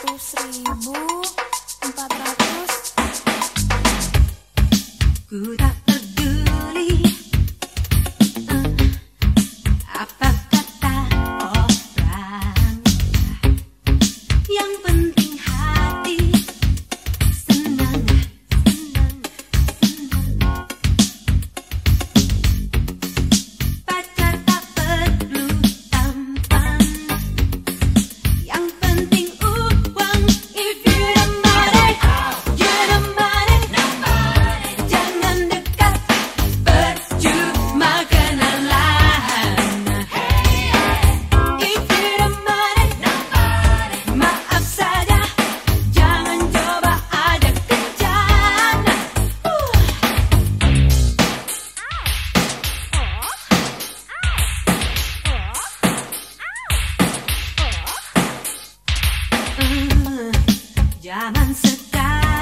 Ratus ribu empat ratus. Ku tak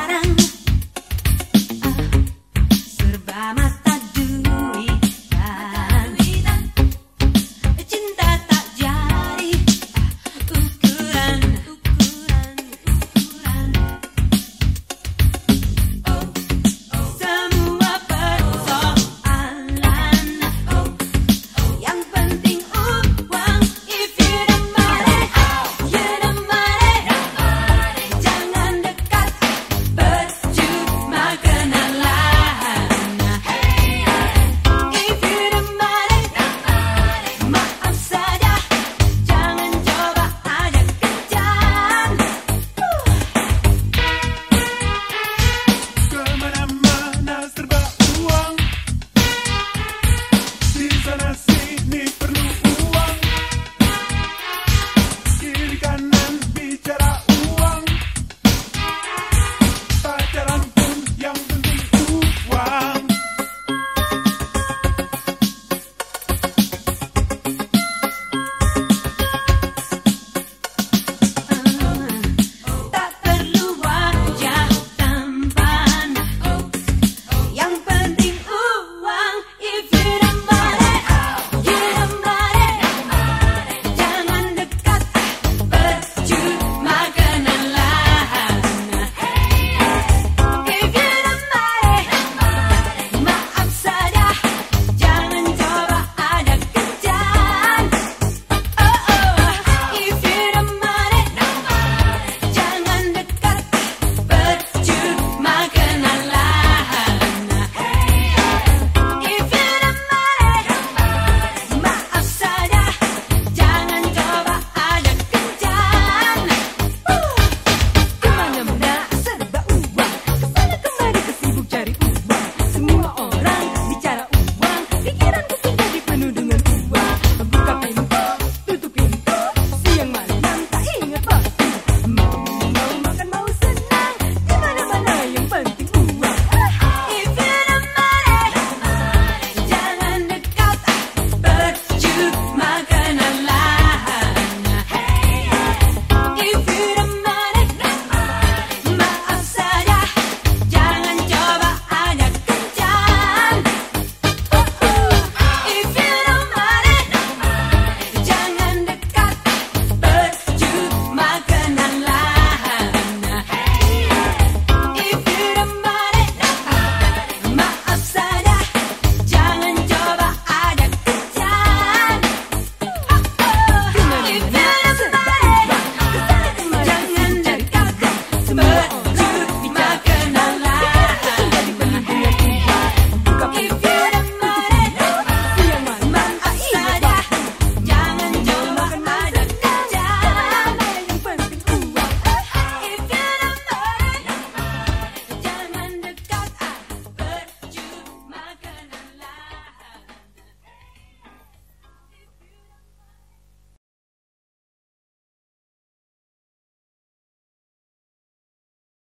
sekarang